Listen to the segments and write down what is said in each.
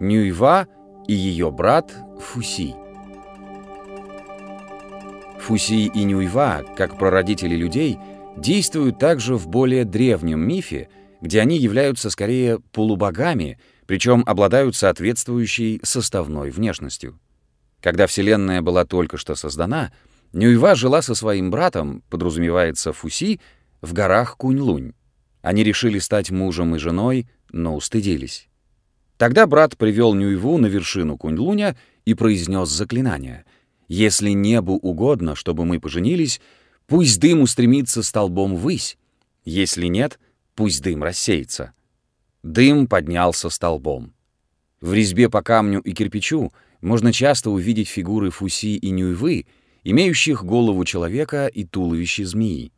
Нюйва и ее брат Фуси. Фуси и Нюйва, как прародители людей, действуют также в более древнем мифе, где они являются скорее полубогами, причем обладают соответствующей составной внешностью. Когда Вселенная была только что создана, Нюйва жила со своим братом, подразумевается Фуси, в горах Кунь-Лунь. Они решили стать мужем и женой, но устыдились. Тогда брат привел Нюйву на вершину Кунь-Луня и произнес заклинание. «Если небу угодно, чтобы мы поженились, пусть дым устремится столбом ввысь. Если нет, пусть дым рассеется». Дым поднялся столбом. В резьбе по камню и кирпичу можно часто увидеть фигуры Фуси и Нюйвы, имеющих голову человека и туловище змеи.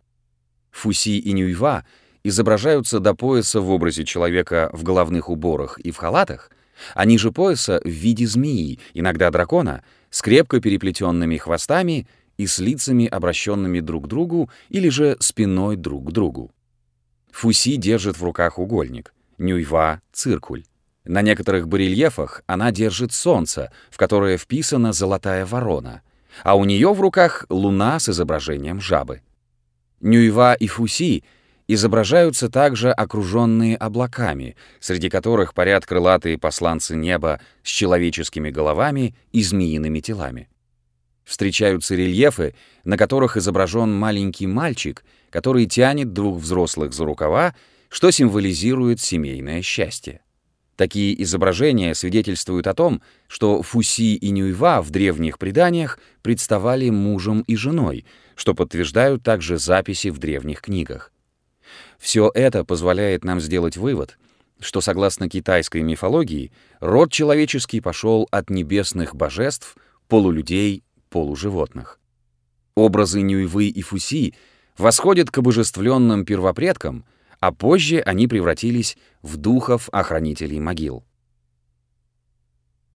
Фуси и Нюйва изображаются до пояса в образе человека в головных уборах и в халатах, а ниже пояса в виде змеи, иногда дракона, с крепко переплетенными хвостами и с лицами, обращенными друг к другу или же спиной друг к другу. Фуси держит в руках угольник, Нюйва — циркуль. На некоторых барельефах она держит солнце, в которое вписана золотая ворона, а у нее в руках луна с изображением жабы. Нюйва и Фуси изображаются также окруженные облаками, среди которых парят крылатые посланцы неба с человеческими головами и змеиными телами. Встречаются рельефы, на которых изображен маленький мальчик, который тянет двух взрослых за рукава, что символизирует семейное счастье. Такие изображения свидетельствуют о том, что Фуси и Нюйва в древних преданиях представали мужем и женой, что подтверждают также записи в древних книгах. Все это позволяет нам сделать вывод, что, согласно китайской мифологии, род человеческий пошел от небесных божеств, полулюдей, полуживотных. Образы Нюйвы и Фуси восходят к обожествленным первопредкам — а позже они превратились в духов-охранителей могил.